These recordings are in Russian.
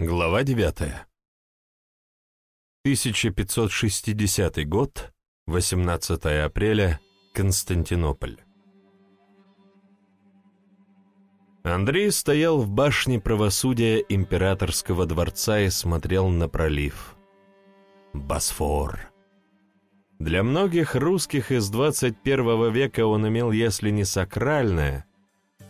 Глава 9. 1560 год, 18 апреля, Константинополь. Андрей стоял в башне правосудия императорского дворца и смотрел на пролив. Босфор. Для многих русских из 21 века он имел, если не сакральное,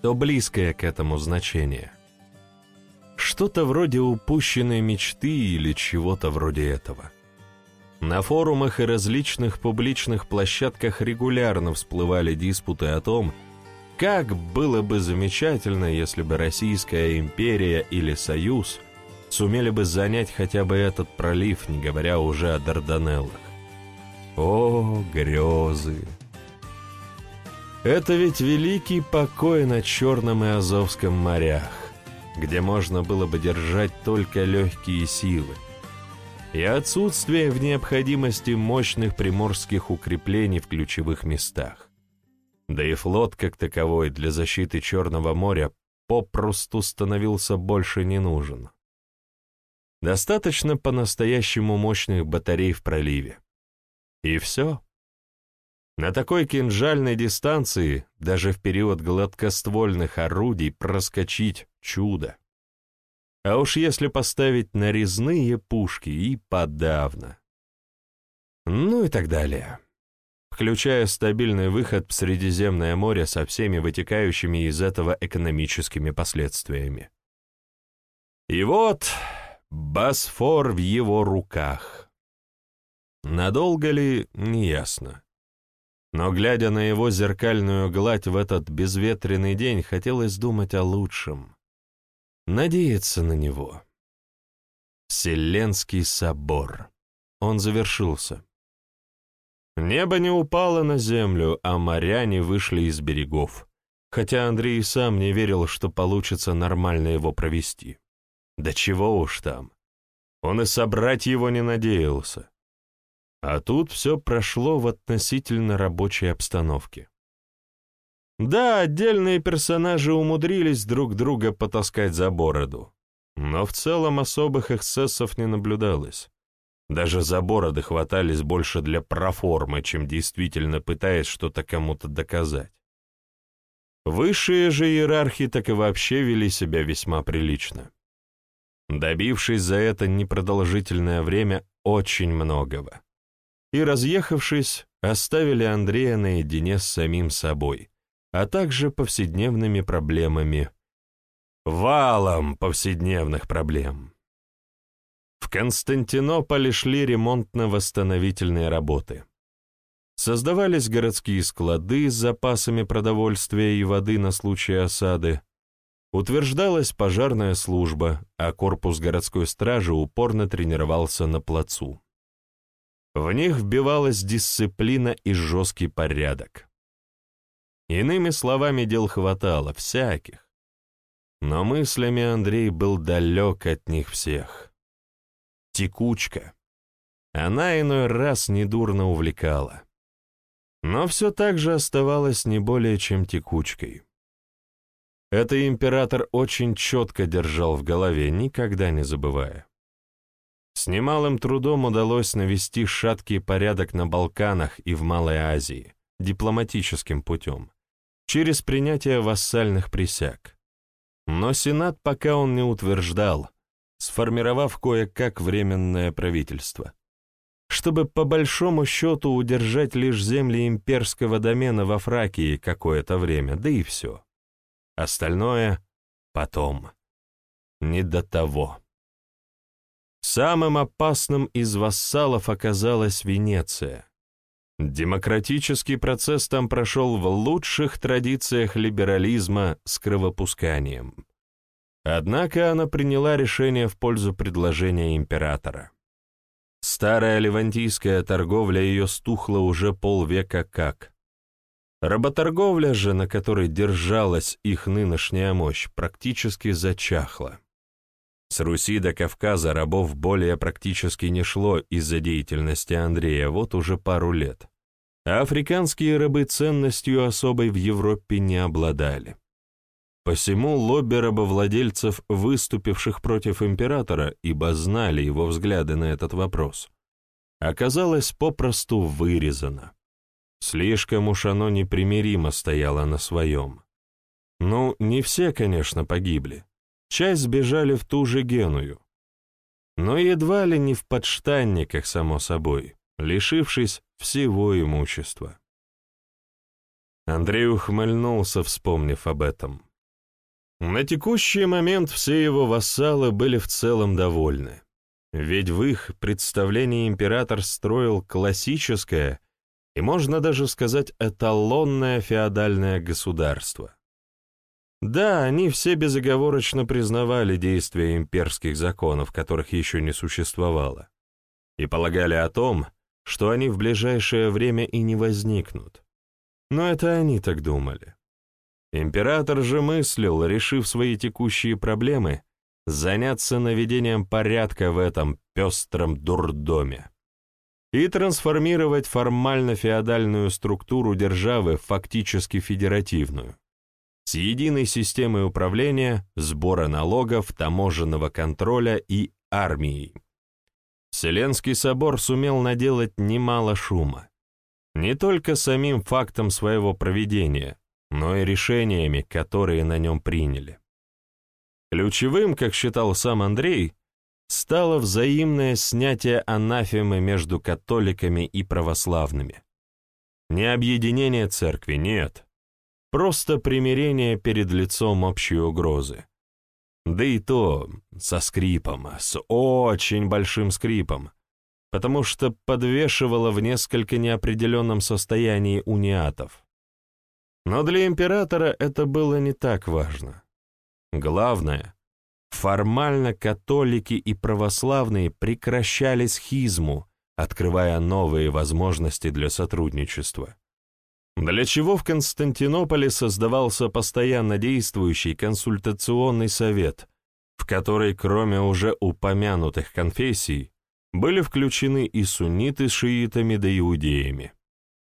то близкое к этому значение – что-то вроде упущенной мечты или чего-то вроде этого. На форумах и различных публичных площадках регулярно всплывали диспуты о том, как было бы замечательно, если бы Российская империя или Союз сумели бы занять хотя бы этот пролив, не говоря уже о Дарданеллах. О, грезы! Это ведь великий покой на Черном и Азовском морях где можно было бы держать только легкие силы, и отсутствие в необходимости мощных приморских укреплений в ключевых местах. Да и флот как таковой для защиты Черного моря попросту становился больше не нужен. Достаточно по-настоящему мощных батарей в проливе. И все. На такой кинжальной дистанции, даже в период гладкоствольных орудий, проскочить чудо. А уж если поставить нарезные пушки и подавно. Ну и так далее. Включая стабильный выход в Средиземное море со всеми вытекающими из этого экономическими последствиями. И вот Босфор в его руках. Надолго ли, неясно. Но, глядя на его зеркальную гладь в этот безветренный день, хотелось думать о лучшем. Надеяться на него. Вселенский собор. Он завершился. Небо не упало на землю, а моря не вышли из берегов, хотя Андрей сам не верил, что получится нормально его провести. Да чего уж там. Он и собрать его не надеялся. А тут все прошло в относительно рабочей обстановке. Да, отдельные персонажи умудрились друг друга потаскать за бороду, но в целом особых эксцессов не наблюдалось. Даже за бороды хватались больше для проформы, чем действительно пытаясь что-то кому-то доказать. Высшие же иерархи так и вообще вели себя весьма прилично, добившись за это непродолжительное время очень многого и, разъехавшись, оставили Андрея наедине с самим собой, а также повседневными проблемами. Валом повседневных проблем. В Константинополе шли ремонтно-восстановительные работы. Создавались городские склады с запасами продовольствия и воды на случай осады, утверждалась пожарная служба, а корпус городской стражи упорно тренировался на плацу. В них вбивалась дисциплина и жесткий порядок. Иными словами, дел хватало, всяких. Но мыслями Андрей был далек от них всех. Текучка. Она иной раз недурно увлекала. Но все так же оставалась не более чем текучкой. Это император очень четко держал в голове, никогда не забывая. С немалым трудом удалось навести шаткий порядок на Балканах и в Малой Азии дипломатическим путем, через принятие вассальных присяг. Но Сенат пока он не утверждал, сформировав кое-как временное правительство, чтобы по большому счету удержать лишь земли имперского домена во Фракии какое-то время, да и все. Остальное — потом. Не до того. Самым опасным из вассалов оказалась Венеция. Демократический процесс там прошел в лучших традициях либерализма с кровопусканием. Однако она приняла решение в пользу предложения императора. Старая левантийская торговля ее стухла уже полвека как. Работорговля же, на которой держалась их нынешняя мощь, практически зачахла. С Руси до Кавказа рабов более практически не шло из-за деятельности Андрея вот уже пару лет. А африканские рабы ценностью особой в Европе не обладали. Посему лобби рабовладельцев, выступивших против императора, ибо знали его взгляды на этот вопрос, оказалось попросту вырезано. Слишком уж оно непримиримо стояло на своем. Ну, не все, конечно, погибли. Часть сбежали в ту же Геную. Но едва ли не в подштанниках, само собой, лишившись всего имущества. Андрей ухмыльнулся, вспомнив об этом. На текущий момент все его вассалы были в целом довольны, ведь в их представлении император строил классическое и, можно даже сказать, эталонное феодальное государство. Да, они все безоговорочно признавали действия имперских законов, которых еще не существовало, и полагали о том, что они в ближайшее время и не возникнут. Но это они так думали. Император же мыслил, решив свои текущие проблемы, заняться наведением порядка в этом пестром дурдоме и трансформировать формально-феодальную структуру державы в фактически федеративную, с единой системой управления, сбора налогов, таможенного контроля и армией. Вселенский собор сумел наделать немало шума. Не только самим фактом своего проведения, но и решениями, которые на нем приняли. Ключевым, как считал сам Андрей, стало взаимное снятие анафемы между католиками и православными. Не объединение церкви, нет. Просто примирение перед лицом общей угрозы. Да и то со скрипом, с очень большим скрипом, потому что подвешивало в несколько неопределенном состоянии униатов. Но для императора это было не так важно. Главное, формально католики и православные прекращали схизму, открывая новые возможности для сотрудничества. Для чего в Константинополе создавался постоянно действующий консультационный совет, в который, кроме уже упомянутых конфессий, были включены и сунниты с шиитами да иудеями.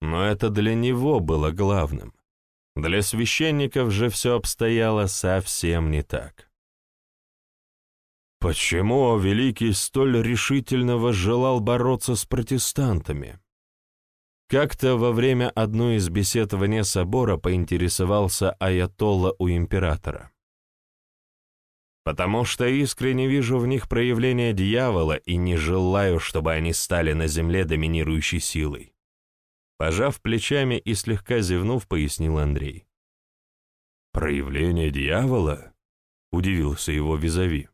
Но это для него было главным. Для священников же все обстояло совсем не так. Почему Великий столь решительно возжелал бороться с протестантами? Как-то во время одной из бесед вне собора поинтересовался Аятолла у императора. «Потому что искренне вижу в них проявление дьявола и не желаю, чтобы они стали на земле доминирующей силой. Пожав плечами и слегка зевнув, пояснил Андрей. «Проявление дьявола?» — удивился его визави.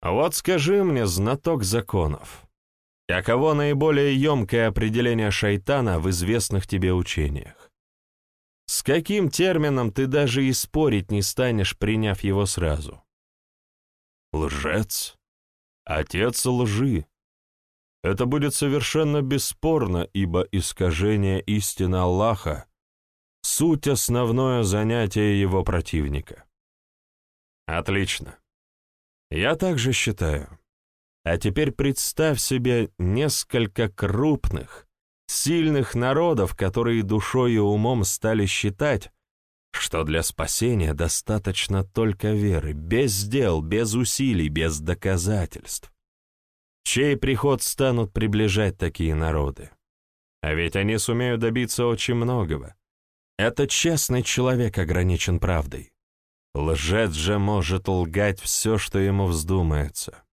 «А вот скажи мне, знаток законов, каково наиболее емкое определение шайтана в известных тебе учениях? С каким термином ты даже и спорить не станешь, приняв его сразу?» «Лжец. Отец лжи», это будет совершенно бесспорно, ибо искажение истины Аллаха — суть основное занятие его противника. Отлично. Я также считаю. А теперь представь себе несколько крупных, сильных народов, которые душой и умом стали считать, что для спасения достаточно только веры, без дел, без усилий, без доказательств чей приход станут приближать такие народы. А ведь они сумеют добиться очень многого. Этот честный человек ограничен правдой. Лжец же может лгать все, что ему вздумается.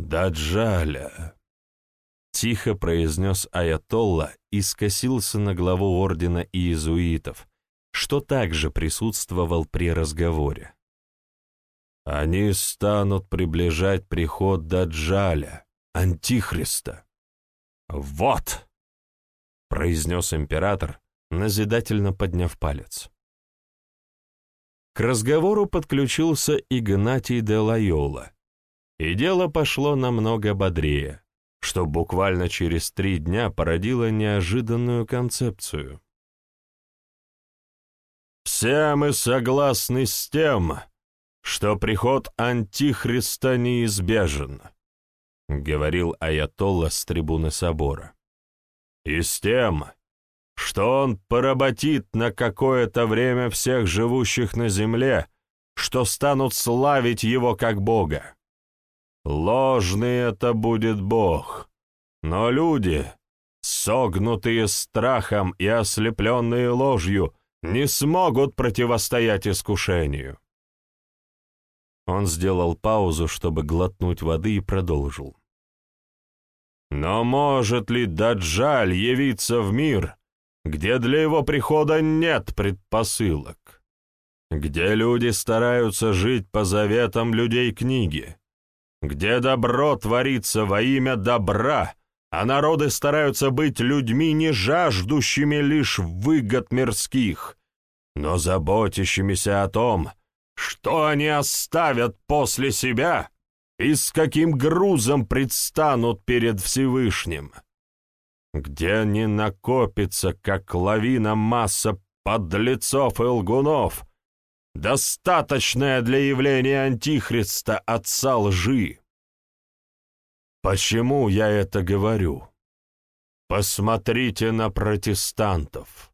«Даджаля!» — тихо произнес Аятолла и скосился на главу ордена иезуитов, что также присутствовал при разговоре. Они станут приближать приход Даджаля, Антихриста. «Вот!» — произнес император, назидательно подняв палец. К разговору подключился Игнатий де Лайола, и дело пошло намного бодрее, что буквально через три дня породило неожиданную концепцию. «Все мы согласны с тем, что приход Антихриста неизбежен», — говорил Аятолла с трибуны собора. «И с тем, что он поработит на какое-то время всех живущих на земле, что станут славить его как Бога. Ложный это будет Бог, но люди, согнутые страхом и ослепленные ложью, не смогут противостоять искушению. Он сделал паузу, чтобы глотнуть воды, и продолжил. Но может ли Даджаль явиться в мир, где для его прихода нет предпосылок? Где люди стараются жить по заветам людей книги? Где добро творится во имя добра, а народы стараются быть людьми, не жаждущими лишь выгод мирских, но заботящимися о том, что они оставят после себя и с каким грузом предстанут перед Всевышним? Где не накопится, как лавина масса подлецов и лгунов, достаточная для явления Антихриста отца лжи? Почему я это говорю? Посмотрите на протестантов.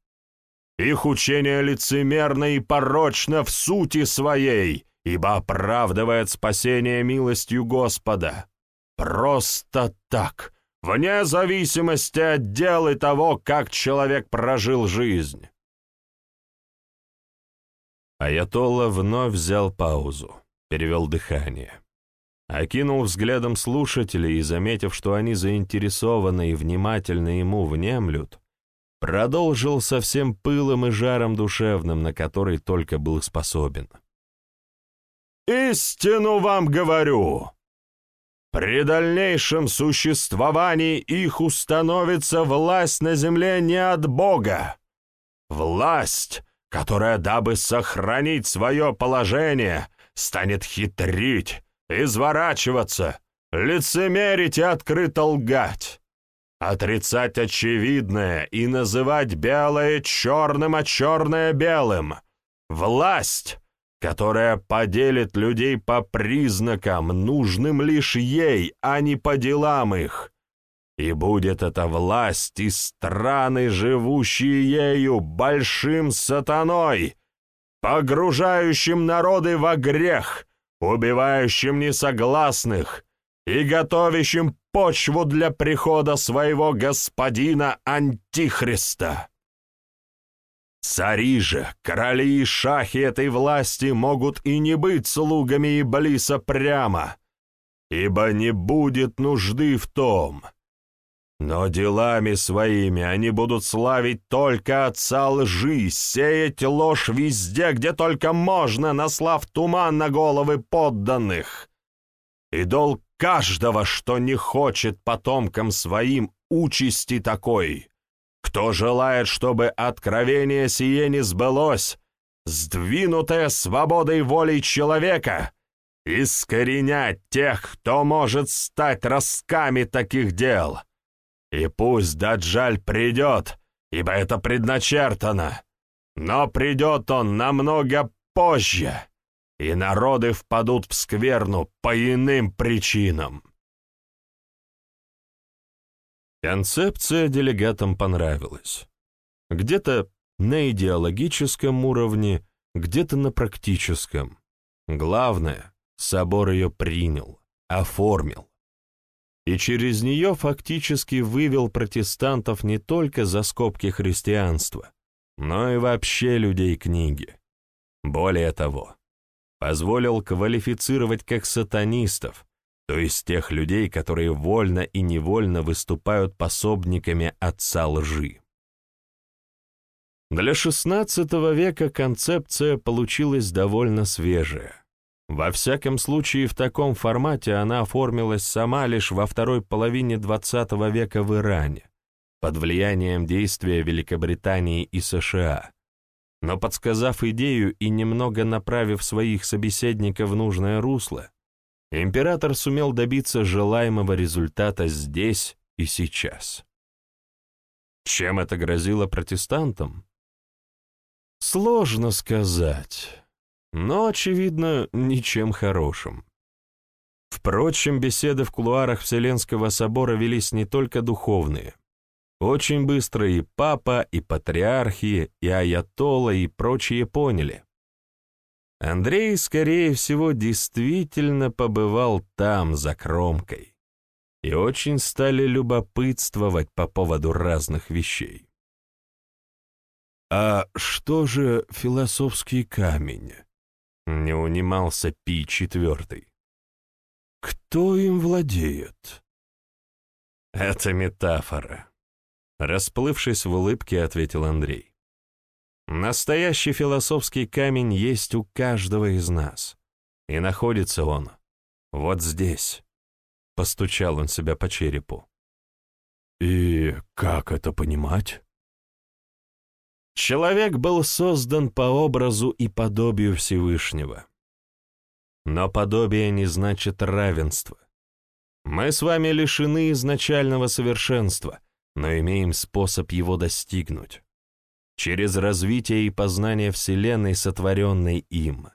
Их учение лицемерно и порочно в сути своей, ибо оправдывает спасение милостью Господа. Просто так, вне зависимости от дел и того, как человек прожил жизнь. Аятолла вновь взял паузу, перевел дыхание. Окинул взглядом слушателей и, заметив, что они заинтересованы и внимательно ему внемлют, продолжил со всем пылом и жаром душевным, на который только был способен. — Истину вам говорю! При дальнейшем существовании их установится власть на земле не от Бога. Власть, которая, дабы сохранить свое положение, станет хитрить, изворачиваться, лицемерить и открыто лгать, отрицать очевидное и называть белое черным, а черное белым. Власть, которая поделит людей по признакам, нужным лишь ей, а не по делам их. И будет эта власть и страны, живущие ею, большим сатаной, погружающим народы во грех, убивающим несогласных и готовящим почву для прихода своего господина Антихриста. Цари же, короли и шахи этой власти могут и не быть слугами Иблиса прямо, ибо не будет нужды в том. Но делами своими они будут славить только отца лжи, сеять ложь везде, где только можно, наслав туман на головы подданных. И долг каждого, что не хочет потомкам своим участи такой — кто желает, чтобы откровение сие не сбылось, сдвинутое свободой волей человека, искоренять тех, кто может стать росками таких дел. И пусть Даджаль придет, ибо это предначертано, но придет он намного позже, и народы впадут в скверну по иным причинам. Концепция делегатам понравилась. Где-то на идеологическом уровне, где-то на практическом. Главное, собор ее принял, оформил. И через нее фактически вывел протестантов не только за скобки христианства, но и вообще людей книги. Более того, позволил квалифицировать как сатанистов, то есть тех людей, которые вольно и невольно выступают пособниками отца лжи. Для XVI века концепция получилась довольно свежая. Во всяком случае, в таком формате она оформилась сама лишь во второй половине XX века в Иране, под влиянием действия Великобритании и США. Но подсказав идею и немного направив своих собеседников в нужное русло, император сумел добиться желаемого результата здесь и сейчас. Чем это грозило протестантам? Сложно сказать, но, очевидно, ничем хорошим. Впрочем, беседы в кулуарах Вселенского собора велись не только духовные. Очень быстро и папа, и патриархи, и аятолла, и прочие поняли. Андрей, скорее всего, действительно побывал там, за кромкой, и очень стали любопытствовать по поводу разных вещей. «А что же философский камень?» — не унимался Пи четвертый. «Кто им владеет?» «Это метафора», — расплывшись в улыбке, ответил Андрей. Настоящий философский камень есть у каждого из нас, и находится он вот здесь. Постучал он себя по черепу. И как это понимать? Человек был создан по образу и подобию Всевышнего. Но подобие не значит равенство. Мы с вами лишены изначального совершенства, но имеем способ его достигнуть через развитие и познание Вселенной, сотворенной им,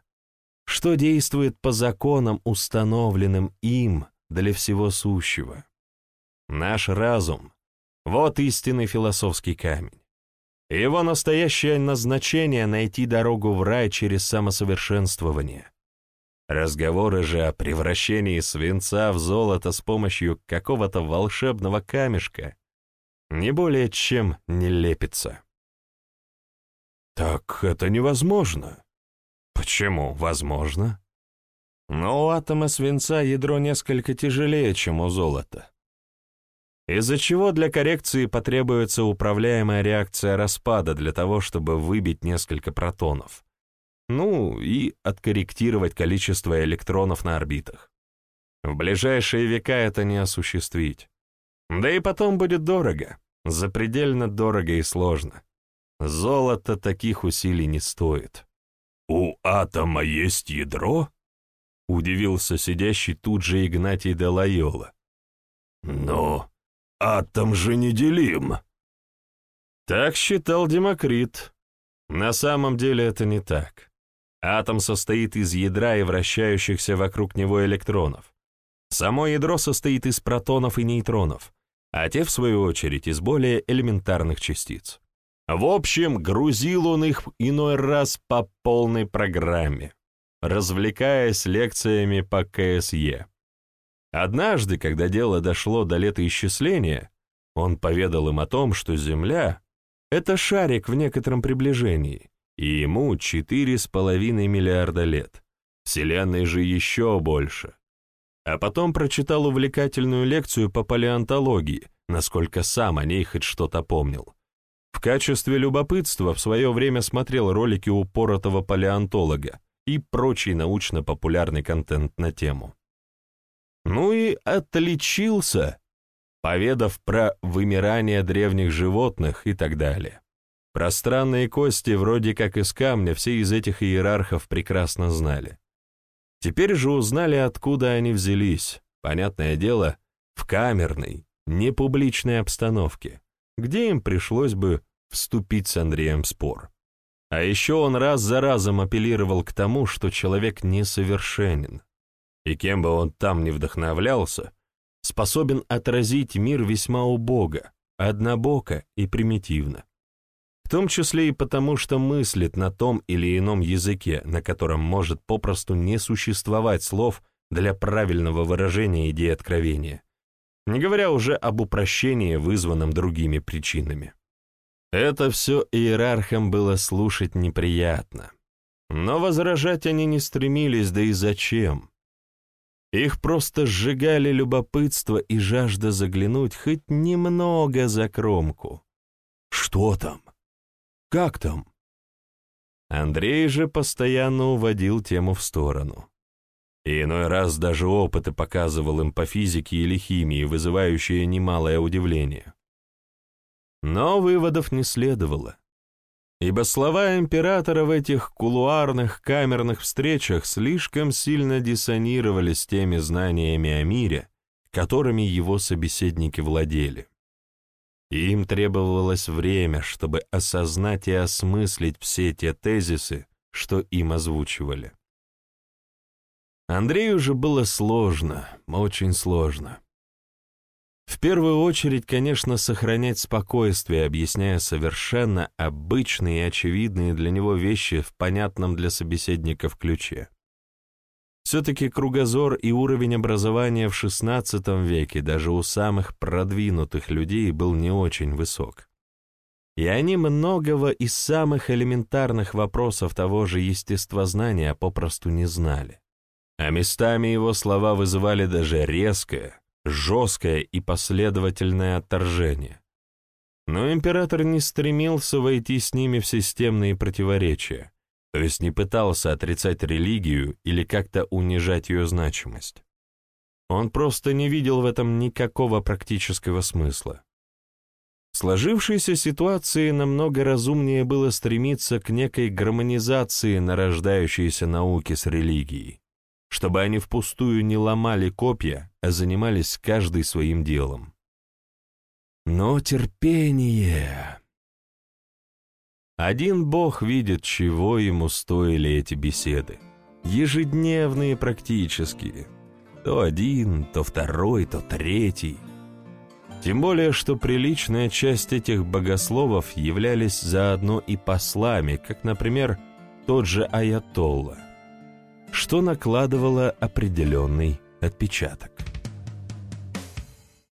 что действует по законам, установленным им для всего сущего. Наш разум — вот истинный философский камень. Его настоящее назначение — найти дорогу в рай через самосовершенствование. Разговоры же о превращении свинца в золото с помощью какого-то волшебного камешка не более чем не лепится. Так это невозможно. Почему возможно? Но у атома свинца ядро несколько тяжелее, чем у золота. Из-за чего для коррекции потребуется управляемая реакция распада для того, чтобы выбить несколько протонов. Ну и откорректировать количество электронов на орбитах. В ближайшие века это не осуществить. Да и потом будет дорого, запредельно дорого и сложно. Золото таких усилий не стоит. «У атома есть ядро?» — удивился сидящий тут же Игнатий де Лайола. «Но атом же неделим!» Так считал Демокрит. На самом деле это не так. Атом состоит из ядра и вращающихся вокруг него электронов. Само ядро состоит из протонов и нейтронов, а те, в свою очередь, из более элементарных частиц. В общем, грузил он их иной раз по полной программе, развлекаясь лекциями по КСЕ. Однажды, когда дело дошло до летоисчисления, он поведал им о том, что Земля — это шарик в некотором приближении, и ему четыре с половиной миллиарда лет. Вселенной же еще больше. А потом прочитал увлекательную лекцию по палеонтологии, насколько сам о ней хоть что-то помнил. В качестве любопытства в свое время смотрел ролики упоротого палеонтолога и прочий научно-популярный контент на тему. Ну и отличился, поведав про вымирание древних животных и так далее. Про странные кости вроде как из камня все из этих иерархов прекрасно знали. Теперь же узнали, откуда они взялись, понятное дело, в камерной, непубличной обстановке где им пришлось бы вступить с Андреем в спор. А еще он раз за разом апеллировал к тому, что человек несовершенен, и кем бы он там ни вдохновлялся, способен отразить мир весьма убого, однобоко и примитивно. В том числе и потому, что мыслит на том или ином языке, на котором может попросту не существовать слов для правильного выражения идеи откровения, не говоря уже об упрощении, вызванном другими причинами. Это все иерархам было слушать неприятно. Но возражать они не стремились, да и зачем? Их просто сжигали любопытство и жажда заглянуть хоть немного за кромку. Что там? Как там? Андрей же постоянно уводил тему в сторону и иной раз даже опыты показывал им по физике или химии, вызывающие немалое удивление. Но выводов не следовало, ибо слова императора в этих кулуарных камерных встречах слишком сильно диссонировали с теми знаниями о мире, которыми его собеседники владели. им требовалось время, чтобы осознать и осмыслить все те тезисы, что им озвучивали. Андрею же было сложно, очень сложно. В первую очередь, конечно, сохранять спокойствие, объясняя совершенно обычные и очевидные для него вещи в понятном для собеседников ключе. Все-таки кругозор и уровень образования в XVI веке даже у самых продвинутых людей был не очень высок. И они многого из самых элементарных вопросов того же естествознания попросту не знали. А местами его слова вызывали даже резкое, жесткое и последовательное отторжение. Но император не стремился войти с ними в системные противоречия, то есть не пытался отрицать религию или как-то унижать ее значимость. Он просто не видел в этом никакого практического смысла. В сложившейся ситуации намного разумнее было стремиться к некой гармонизации нарождающейся науки с религией, чтобы они впустую не ломали копья, а занимались каждый своим делом. Но терпение... Один бог видит, чего ему стоили эти беседы. Ежедневные практически. То один, то второй, то третий. Тем более, что приличная часть этих богословов являлись заодно и послами, как, например, тот же Аятолла, что накладывало определенный отпечаток.